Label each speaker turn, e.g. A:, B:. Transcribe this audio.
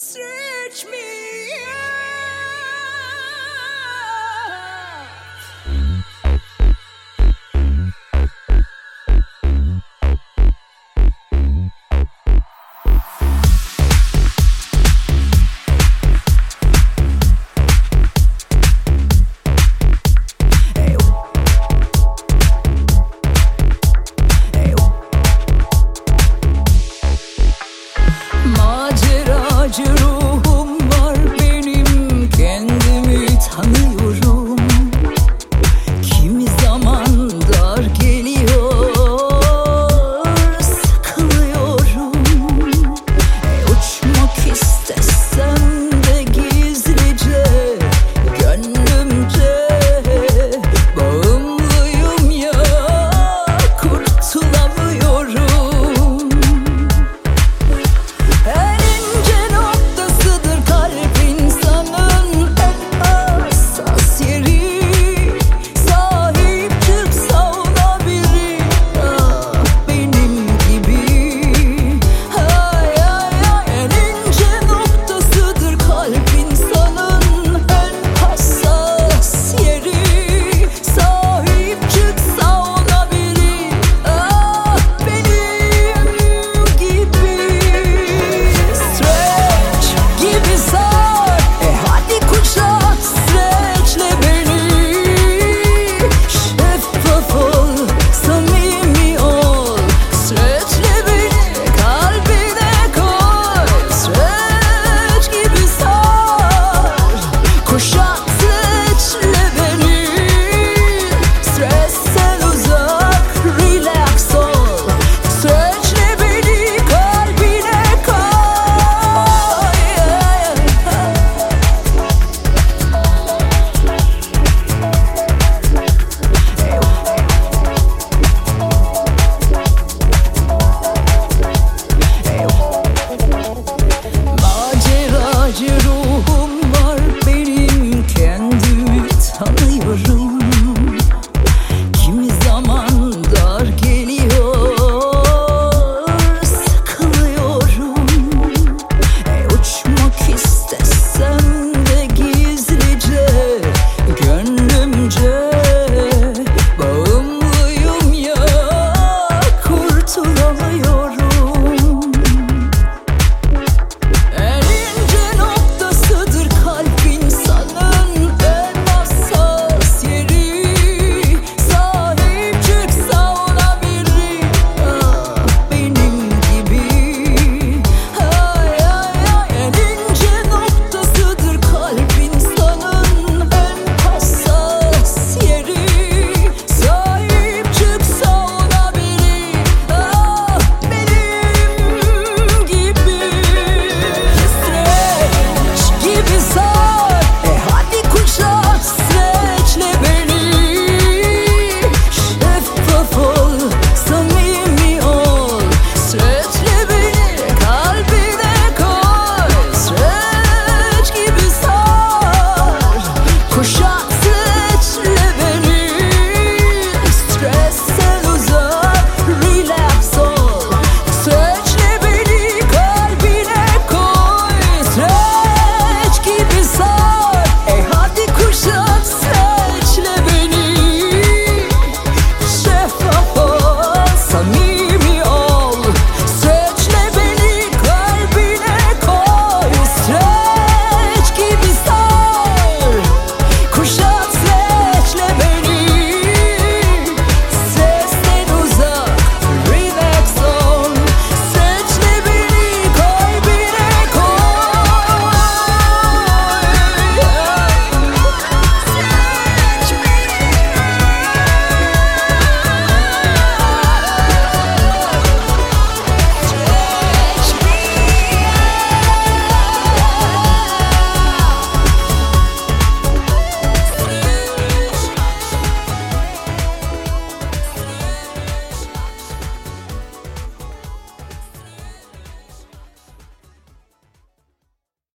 A: Search me